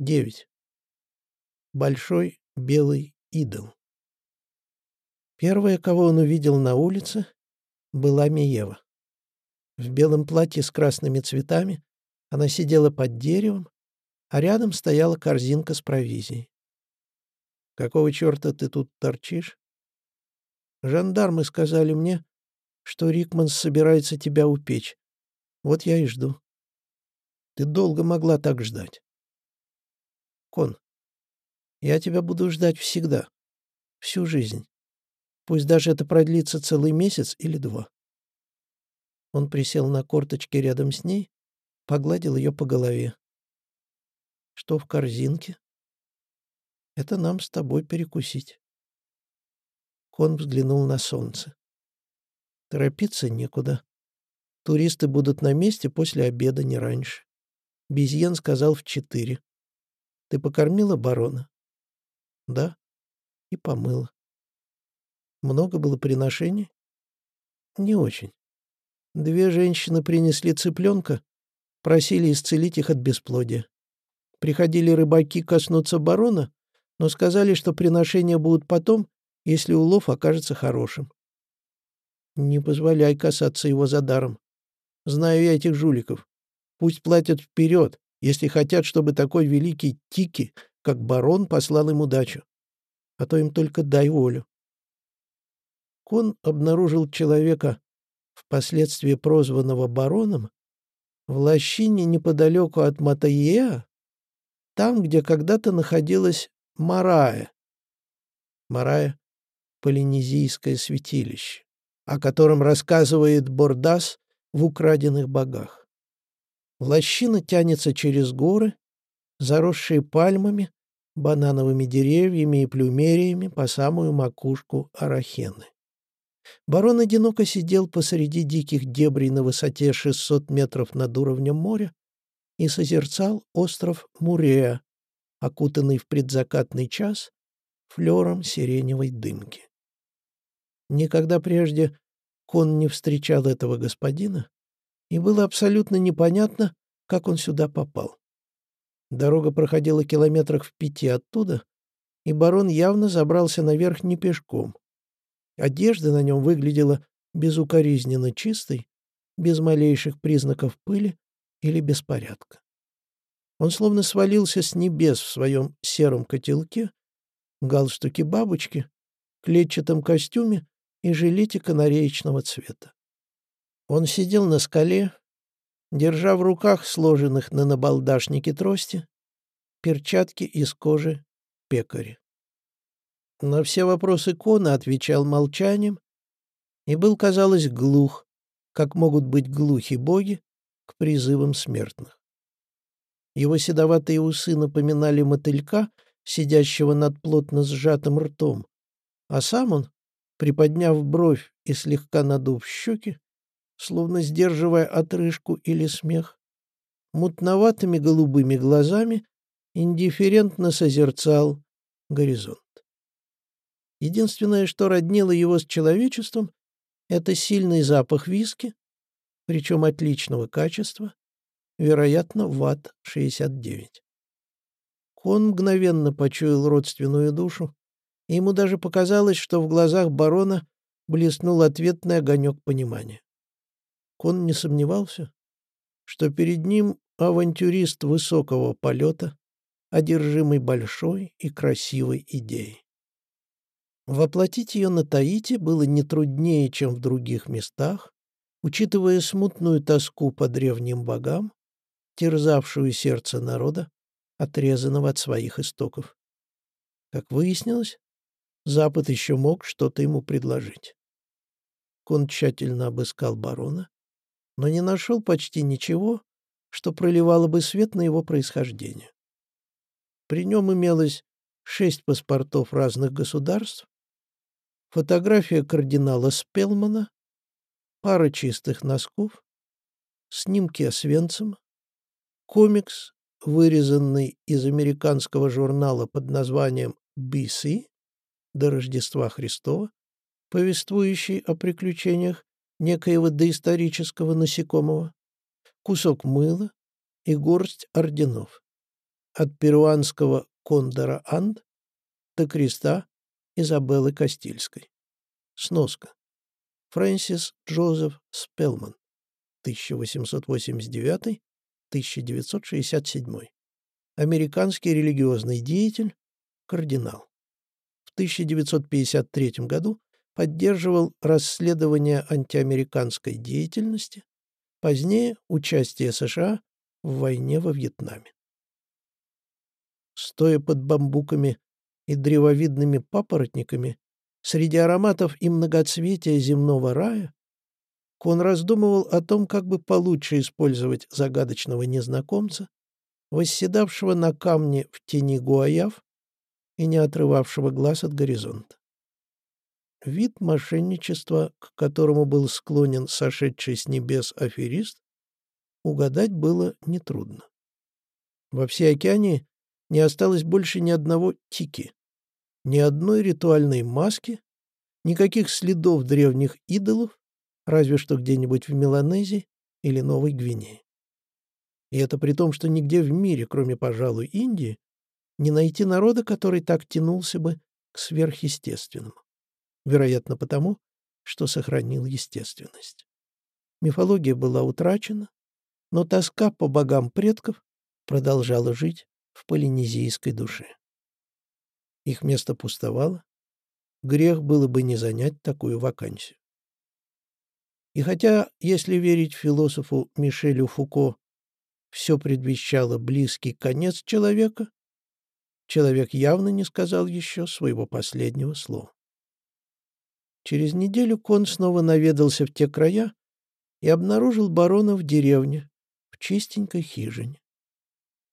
9. Большой белый идол. Первая, кого он увидел на улице, была Миева. В белом платье с красными цветами она сидела под деревом, а рядом стояла корзинка с провизией. «Какого черта ты тут торчишь?» «Жандармы сказали мне, что Рикман собирается тебя упечь. Вот я и жду. Ты долго могла так ждать. Кон, я тебя буду ждать всегда, всю жизнь. Пусть даже это продлится целый месяц или два. Он присел на корточки рядом с ней, погладил ее по голове. Что в корзинке? Это нам с тобой перекусить. Кон взглянул на солнце. Торопиться некуда. Туристы будут на месте после обеда, не раньше. Безьен сказал в четыре. Ты покормила барона? Да. И помыла. Много было приношений? Не очень. Две женщины принесли цыпленка, просили исцелить их от бесплодия. Приходили рыбаки коснуться барона, но сказали, что приношения будут потом, если улов окажется хорошим. Не позволяй касаться его за даром. Знаю я этих жуликов. Пусть платят вперед, если хотят, чтобы такой великий Тики, как барон, послал им удачу. А то им только дай волю. Кон обнаружил человека, впоследствии прозванного бароном, в лощине неподалеку от Матаеа, там, где когда-то находилась Марая. Марая — полинезийское святилище, о котором рассказывает Бордас в «Украденных богах». Лощина тянется через горы, заросшие пальмами, банановыми деревьями и плюмериями по самую макушку Арахены. Барон одиноко сидел посреди диких дебрей на высоте 600 метров над уровнем моря и созерцал остров Мурея, окутанный в предзакатный час флером сиреневой дымки. Никогда прежде Кон не встречал этого господина, и было абсолютно непонятно, как он сюда попал. Дорога проходила километрах в пяти оттуда, и барон явно забрался наверх не пешком. Одежда на нем выглядела безукоризненно чистой, без малейших признаков пыли или беспорядка. Он словно свалился с небес в своем сером котелке, галстуке бабочки, клетчатом костюме и жилете канареечного цвета. Он сидел на скале, держа в руках сложенных на набалдашнике трости перчатки из кожи пекаря. На все вопросы Кона отвечал молчанием и был, казалось, глух, как могут быть глухи боги к призывам смертных. Его седоватые усы напоминали мотылька, сидящего над плотно сжатым ртом, а сам он, приподняв бровь и слегка надув щеки, словно сдерживая отрыжку или смех, мутноватыми голубыми глазами индифферентно созерцал горизонт. Единственное, что роднило его с человечеством, это сильный запах виски, причем отличного качества, вероятно, ВАТ-69. Он мгновенно почуял родственную душу, и ему даже показалось, что в глазах барона блеснул ответный огонек понимания. Кон не сомневался, что перед ним авантюрист высокого полета, одержимый большой и красивой идеей. Воплотить ее на Таити было не труднее, чем в других местах, учитывая смутную тоску по древним богам, терзавшую сердце народа, отрезанного от своих истоков. Как выяснилось, Запад еще мог что-то ему предложить. Кон тщательно обыскал барона, но не нашел почти ничего, что проливало бы свет на его происхождение. При нем имелось шесть паспортов разных государств, фотография кардинала Спелмана, пара чистых носков, снимки Освенцима, комикс, вырезанный из американского журнала под названием BC до Рождества Христова, повествующий о приключениях некоего доисторического насекомого, кусок мыла и горсть орденов. от перуанского кондора Анд до креста Изабеллы Кастильской. Сноска. Фрэнсис Джозеф Спелман, 1889-1967. Американский религиозный деятель, кардинал. В 1953 году поддерживал расследование антиамериканской деятельности, позднее участие США в войне во Вьетнаме. Стоя под бамбуками и древовидными папоротниками, среди ароматов и многоцветия земного рая, Кон раздумывал о том, как бы получше использовать загадочного незнакомца, восседавшего на камне в тени гуаяв и не отрывавшего глаз от горизонта. Вид мошенничества, к которому был склонен сошедший с небес аферист, угадать было нетрудно. Во всей океане не осталось больше ни одного тики, ни одной ритуальной маски, никаких следов древних идолов, разве что где-нибудь в Меланезии или Новой Гвинее. И это при том, что нигде в мире, кроме, пожалуй, Индии, не найти народа, который так тянулся бы к сверхъестественному. Вероятно, потому, что сохранил естественность. Мифология была утрачена, но тоска по богам предков продолжала жить в полинезийской душе. Их место пустовало, грех было бы не занять такую вакансию. И хотя, если верить философу Мишелю Фуко, все предвещало близкий конец человека, человек явно не сказал еще своего последнего слова. Через неделю Кон снова наведался в те края и обнаружил барона в деревне, в чистенькой хижине.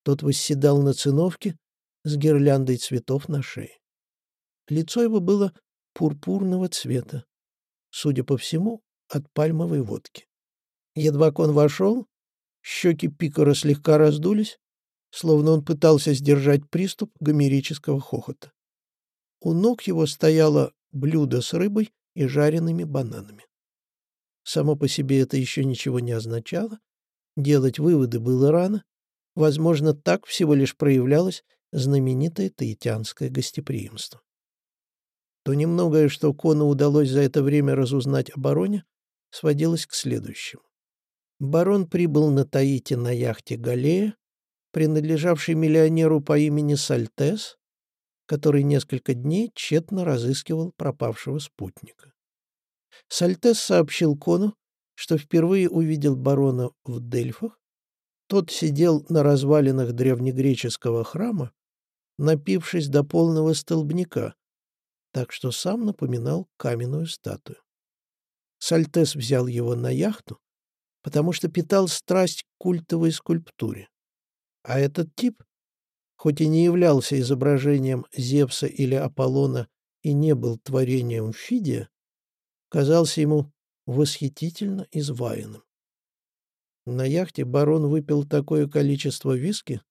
Тот восседал на циновке с гирляндой цветов на шее. Лицо его было пурпурного цвета, судя по всему, от пальмовой водки. Едва кон вошел, щеки пикора слегка раздулись, словно он пытался сдержать приступ гомерического хохота. У ног его стояло блюдо с рыбой и жареными бананами. Само по себе это еще ничего не означало, делать выводы было рано, Возможно, так всего лишь проявлялось знаменитое таитянское гостеприимство. То немногое, что Кону удалось за это время разузнать о бароне, сводилось к следующему. Барон прибыл на Таити на яхте «Галея», принадлежавшей миллионеру по имени Сальтес, который несколько дней тщетно разыскивал пропавшего спутника. Сальтес сообщил Кону, что впервые увидел барона в Дельфах тот сидел на развалинах древнегреческого храма, напившись до полного столбняка, так что сам напоминал каменную статую. Сальтес взял его на яхту, потому что питал страсть к культовой скульптуре. А этот тип, хоть и не являлся изображением Зевса или Аполлона и не был творением Фидия, казался ему восхитительно изваянным. На яхте барон выпил такое количество виски,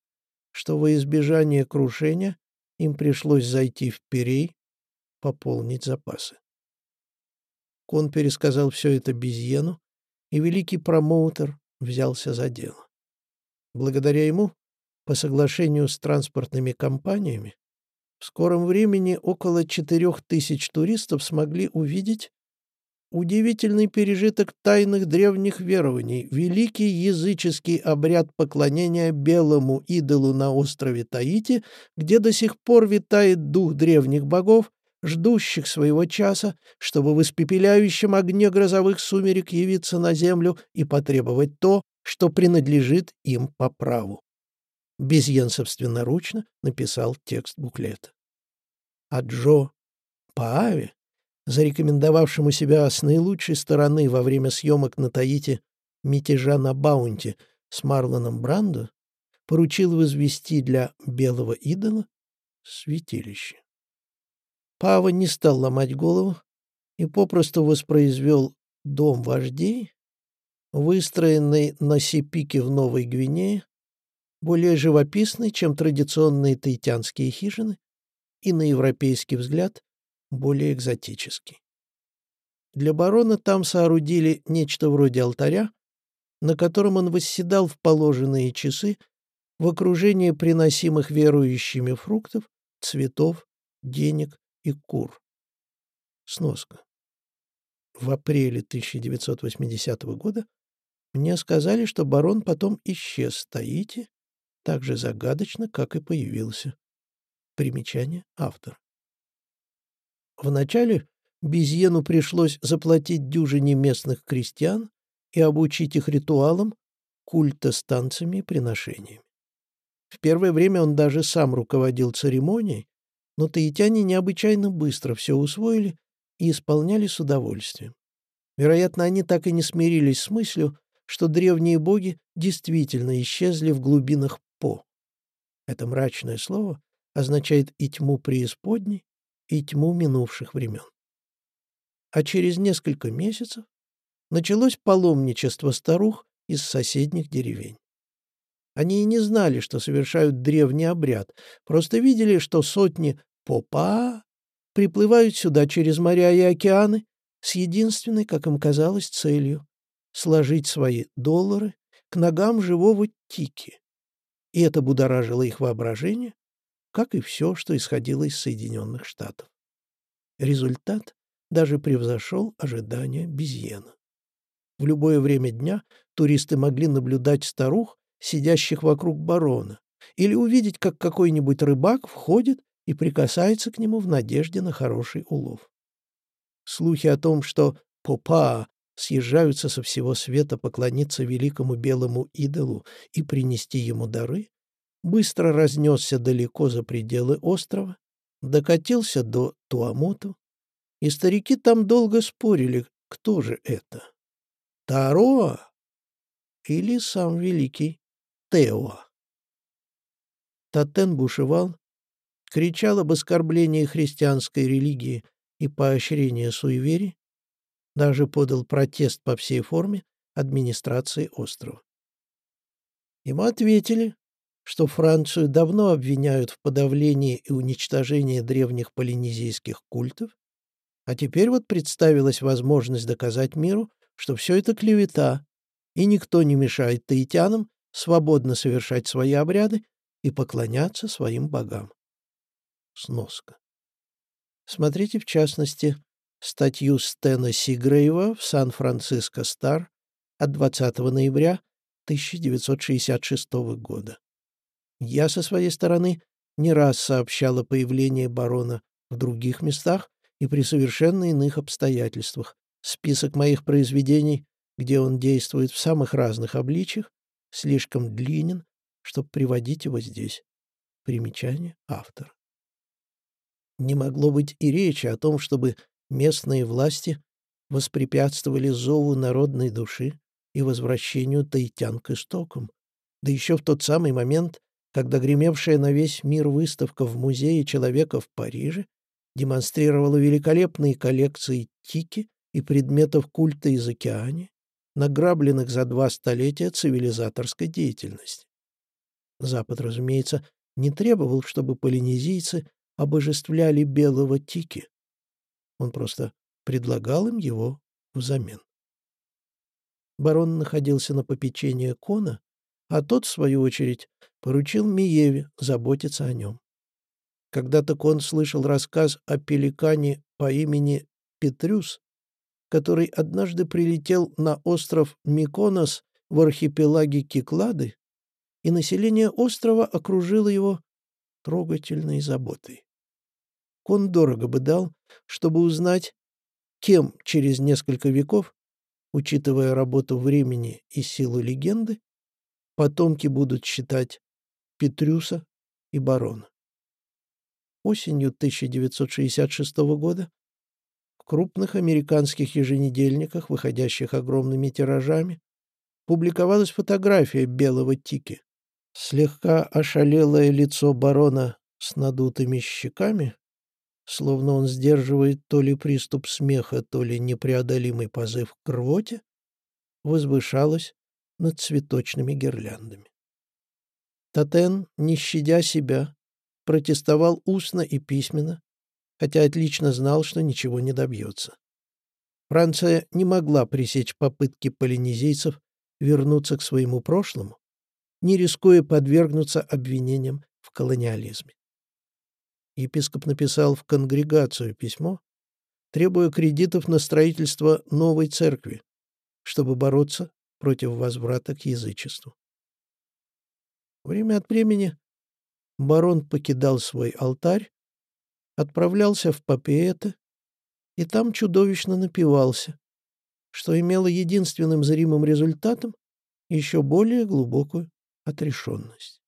что во избежание крушения им пришлось зайти в Перей, пополнить запасы. Кон пересказал все это Безьену, и великий промоутер взялся за дело. Благодаря ему, по соглашению с транспортными компаниями, в скором времени около четырех тысяч туристов смогли увидеть удивительный пережиток тайных древних верований, великий языческий обряд поклонения белому идолу на острове Таити, где до сих пор витает дух древних богов, ждущих своего часа, чтобы в испепеляющем огне грозовых сумерек явиться на землю и потребовать то, что принадлежит им по праву. Безьен собственноручно написал текст буклета. А Джо Пааве зарекомендовавшему себя с наилучшей стороны во время съемок на Таити мятежа на Баунти с Марлоном Брандо, поручил возвести для белого идола святилище. Пава не стал ломать голову и попросту воспроизвел дом вождей, выстроенный на Сипике в Новой Гвинее, более живописный, чем традиционные таитянские хижины, и на европейский взгляд более экзотический. Для барона там соорудили нечто вроде алтаря, на котором он восседал в положенные часы в окружении приносимых верующими фруктов, цветов, денег и кур. Сноска. В апреле 1980 года мне сказали, что барон потом исчез с Таити так же загадочно, как и появился. Примечание автора. Вначале Безьену пришлось заплатить дюжине местных крестьян и обучить их ритуалам, культа с танцами и приношениями. В первое время он даже сам руководил церемонией, но таитяне необычайно быстро все усвоили и исполняли с удовольствием. Вероятно, они так и не смирились с мыслью, что древние боги действительно исчезли в глубинах По. Это мрачное слово означает и тьму преисподней, и тьму минувших времен. А через несколько месяцев началось паломничество старух из соседних деревень. Они и не знали, что совершают древний обряд, просто видели, что сотни попа приплывают сюда через моря и океаны с единственной, как им казалось, целью — сложить свои доллары к ногам живого Тики. И это будоражило их воображение, как и все, что исходило из Соединенных Штатов. Результат даже превзошел ожидания Безьена. В любое время дня туристы могли наблюдать старух, сидящих вокруг барона, или увидеть, как какой-нибудь рыбак входит и прикасается к нему в надежде на хороший улов. Слухи о том, что попа съезжаются со всего света поклониться великому белому идолу и принести ему дары, быстро разнесся далеко за пределы острова, докатился до Туамоту, и старики там долго спорили, кто же это — Тароа или сам великий Теоа. Татен бушевал, кричал об оскорблении христианской религии и поощрении суеверий, даже подал протест по всей форме администрации острова. Ему ответили, что Францию давно обвиняют в подавлении и уничтожении древних полинезийских культов, а теперь вот представилась возможность доказать миру, что все это клевета, и никто не мешает таитянам свободно совершать свои обряды и поклоняться своим богам. Сноска. Смотрите, в частности, статью Стена Сигрейва в «Сан-Франциско Стар» от 20 ноября 1966 года. Я, со своей стороны, не раз сообщал о появлении барона в других местах и при совершенно иных обстоятельствах. Список моих произведений, где он действует в самых разных обличиях, слишком длинен, чтобы приводить его здесь. Примечание автора не могло быть и речи о том, чтобы местные власти воспрепятствовали зову народной души и возвращению таитян к истокам. Да еще в тот самый момент, когда гремевшая на весь мир выставка в Музее человека в Париже демонстрировала великолепные коллекции тики и предметов культа из океане, награбленных за два столетия цивилизаторской деятельности. Запад, разумеется, не требовал, чтобы полинезийцы обожествляли белого Тики. Он просто предлагал им его взамен. Барон находился на попечении Кона, а тот, в свою очередь, поручил Миеве заботиться о нем. Когда-то Кон слышал рассказ о пеликане по имени Петрюс, который однажды прилетел на остров Миконос в архипелаге Киклады, и население острова окружило его трогательной заботой. Кон дорого бы дал, чтобы узнать, кем через несколько веков, учитывая работу времени и силу легенды, потомки будут считать Петрюса и барона. Осенью 1966 года в крупных американских еженедельниках, выходящих огромными тиражами, публиковалась фотография белого тики. Слегка ошалелое лицо барона с надутыми щеками словно он сдерживает то ли приступ смеха, то ли непреодолимый позыв к рвоте, возвышалась над цветочными гирляндами. Татен, не щадя себя, протестовал устно и письменно, хотя отлично знал, что ничего не добьется. Франция не могла пресечь попытки полинезийцев вернуться к своему прошлому, не рискуя подвергнуться обвинениям в колониализме. Епископ написал в конгрегацию письмо, требуя кредитов на строительство новой церкви, чтобы бороться против возврата к язычеству. Время от времени барон покидал свой алтарь, отправлялся в Папиэте и там чудовищно напивался, что имело единственным зримым результатом еще более глубокую отрешенность.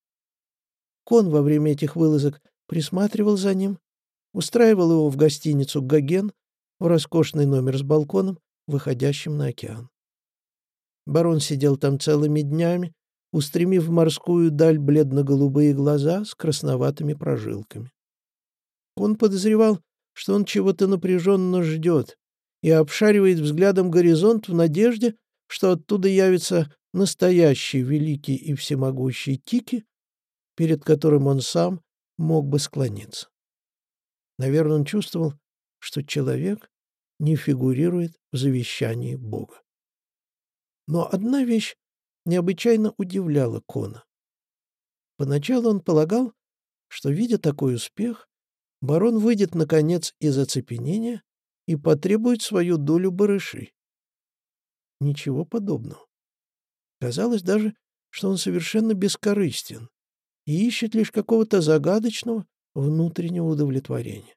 Кон во время этих вылазок присматривал за ним, устраивал его в гостиницу «Гоген» в роскошный номер с балконом, выходящим на океан. Барон сидел там целыми днями, устремив в морскую даль бледно-голубые глаза с красноватыми прожилками. Он подозревал, что он чего-то напряженно ждет, и обшаривает взглядом горизонт в надежде, что оттуда явится настоящий великий и всемогущий Тики, перед которым он сам мог бы склониться. Наверное, он чувствовал, что человек не фигурирует в завещании Бога. Но одна вещь необычайно удивляла Кона. Поначалу он полагал, что, видя такой успех, барон выйдет, наконец, из оцепенения и потребует свою долю барышей. Ничего подобного. Казалось даже, что он совершенно бескорыстен и ищет лишь какого-то загадочного внутреннего удовлетворения.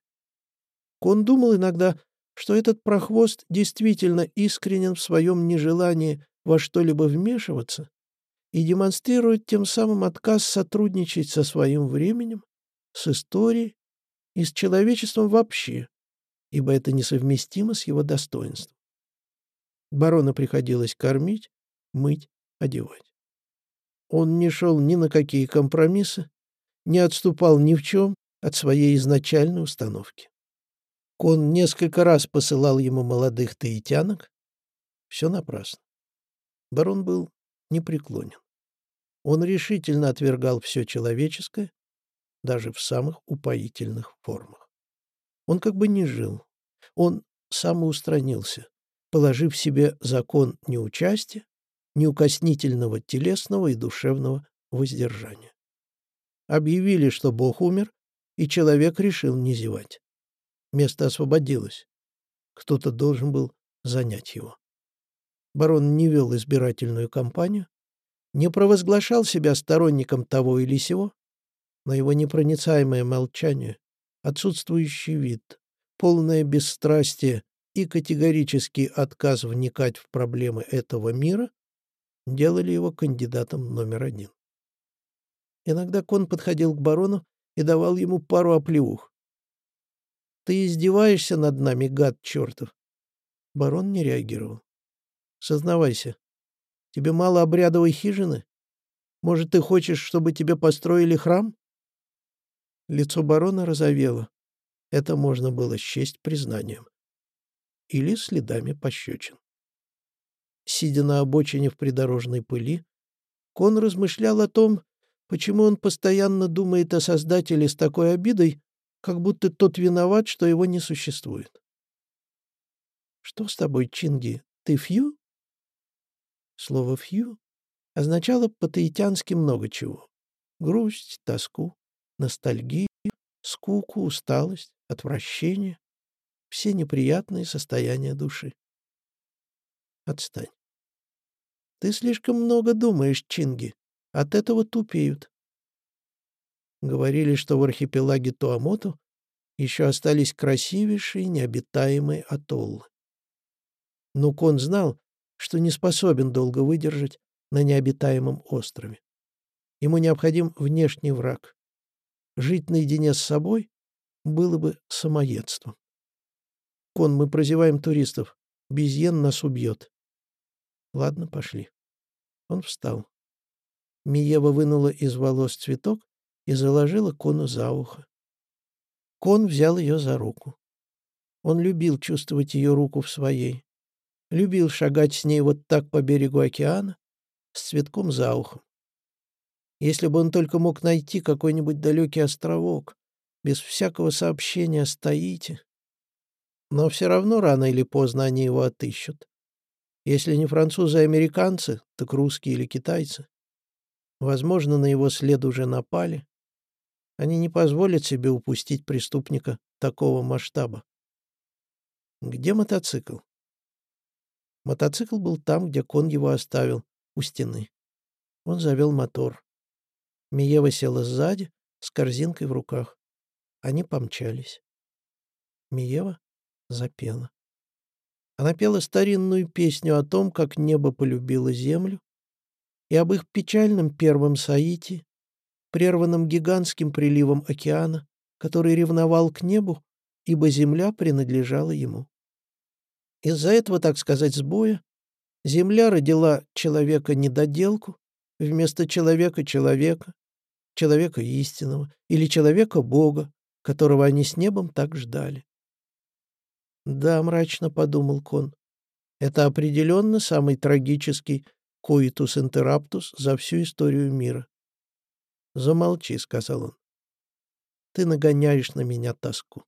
Он думал иногда, что этот прохвост действительно искренен в своем нежелании во что-либо вмешиваться и демонстрирует тем самым отказ сотрудничать со своим временем, с историей и с человечеством вообще, ибо это несовместимо с его достоинством. Барона приходилось кормить, мыть, одевать. Он не шел ни на какие компромиссы, не отступал ни в чем от своей изначальной установки. Кон несколько раз посылал ему молодых таитянок. Все напрасно. Барон был непреклонен. Он решительно отвергал все человеческое, даже в самых упоительных формах. Он как бы не жил. Он самоустранился, положив себе закон неучастия, неукоснительного телесного и душевного воздержания. Объявили, что Бог умер, и человек решил не зевать. Место освободилось. Кто-то должен был занять его. Барон не вел избирательную кампанию, не провозглашал себя сторонником того или сего, но его непроницаемое молчание, отсутствующий вид, полное бесстрастие и категорический отказ вникать в проблемы этого мира делали его кандидатом номер один. Иногда Кон подходил к барону и давал ему пару оплеух. «Ты издеваешься над нами, гад чертов!» Барон не реагировал. «Сознавайся, тебе мало обрядовой хижины? Может, ты хочешь, чтобы тебе построили храм?» Лицо барона розовело. Это можно было счесть признанием. Или следами пощечин. Сидя на обочине в придорожной пыли, Кон размышлял о том, почему он постоянно думает о Создателе с такой обидой, как будто тот виноват, что его не существует. «Что с тобой, Чинги? Ты фью?» Слово «фью» означало по-таитянски много чего. Грусть, тоску, ностальгию, скуку, усталость, отвращение, все неприятные состояния души. Отстань. Ты слишком много думаешь, Чинги. От этого тупеют. Говорили, что в архипелаге Туамоту еще остались красивейшие необитаемые атоллы. Но Кон знал, что не способен долго выдержать на необитаемом острове. Ему необходим внешний враг. Жить наедине с собой было бы самоедством. Кон, мы прозеваем туристов. Безьен нас убьет. Ладно, пошли. Он встал. Миева вынула из волос цветок и заложила Кону за ухо. Кон взял ее за руку. Он любил чувствовать ее руку в своей. Любил шагать с ней вот так по берегу океана, с цветком за ухом. Если бы он только мог найти какой-нибудь далекий островок, без всякого сообщения стоите. Но все равно рано или поздно они его отыщут. Если не французы и американцы, так русские или китайцы. Возможно, на его след уже напали. Они не позволят себе упустить преступника такого масштаба. Где мотоцикл? Мотоцикл был там, где кон его оставил, у стены. Он завел мотор. Миева села сзади, с корзинкой в руках. Они помчались. Миева запела. Она пела старинную песню о том, как небо полюбило землю, и об их печальном первом соитии, прерванном гигантским приливом океана, который ревновал к небу, ибо земля принадлежала ему. Из-за этого, так сказать, сбоя, земля родила человека-недоделку, вместо человека-человека, человека истинного или человека-бога, которого они с небом так ждали. «Да», — мрачно подумал Кон, — «это определенно самый трагический коитус интераптус за всю историю мира». «Замолчи», — сказал он. «Ты нагоняешь на меня тоску».